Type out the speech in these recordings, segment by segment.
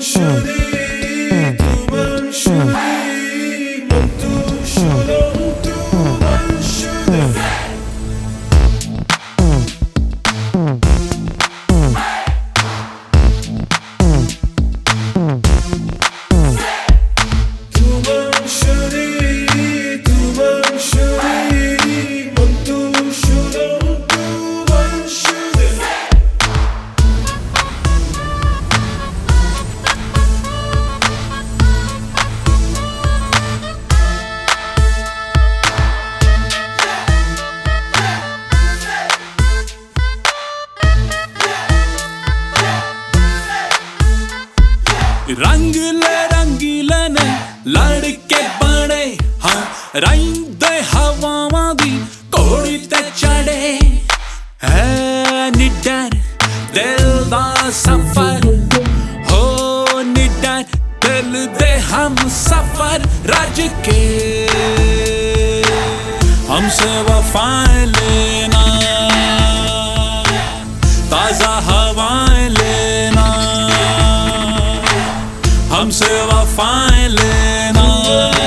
show. रंग ले रंगी लेने लड़के बने हाँ। रैंदे हवा दी कोड़ी ते चढ़े। है निडर, दिल दा सफ़र। हो निडर, दिल दे हम सफ़र रज के। हमसे वफा लेना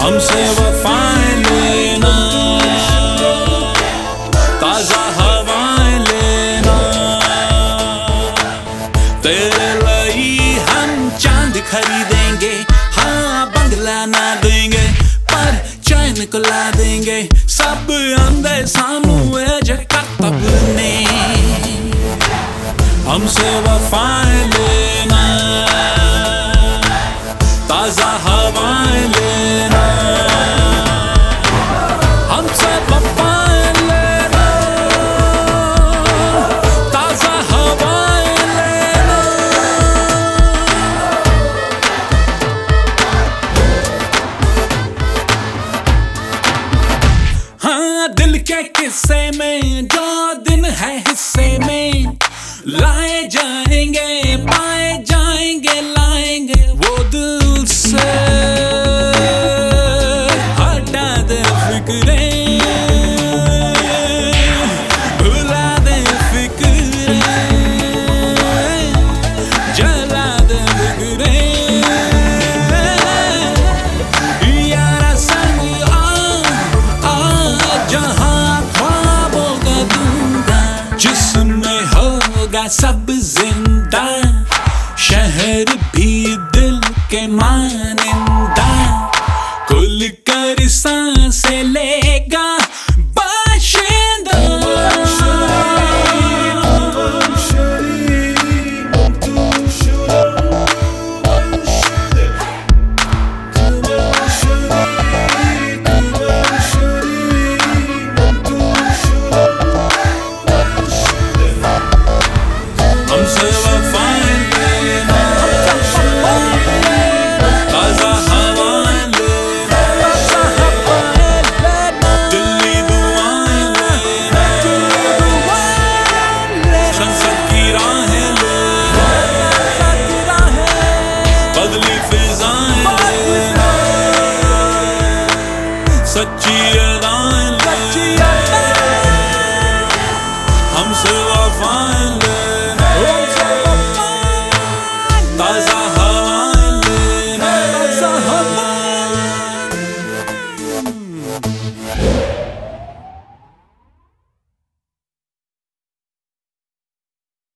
हमसे वफाएँ लेना। ताज़ा हवाएँ लेना। तेरे लिए हम चाँद खरीदेंगे। हाँ बंगला ना देंगे, पर चैन को ला देंगे। सब सामने जकतब ने। हमसे वफाएँ लेना दिल के किस्से में, जो दिन है हिस्से में। लाए जाएँगे, पाए जाएँगे, लाएँगे वो दिल से। हटा दे फिक्रे। होगा सब ज़िंदा? शहर भी दिल के मानिंदा லட்சியதான் இல்லை ஹம்சு வஃபா இல்லை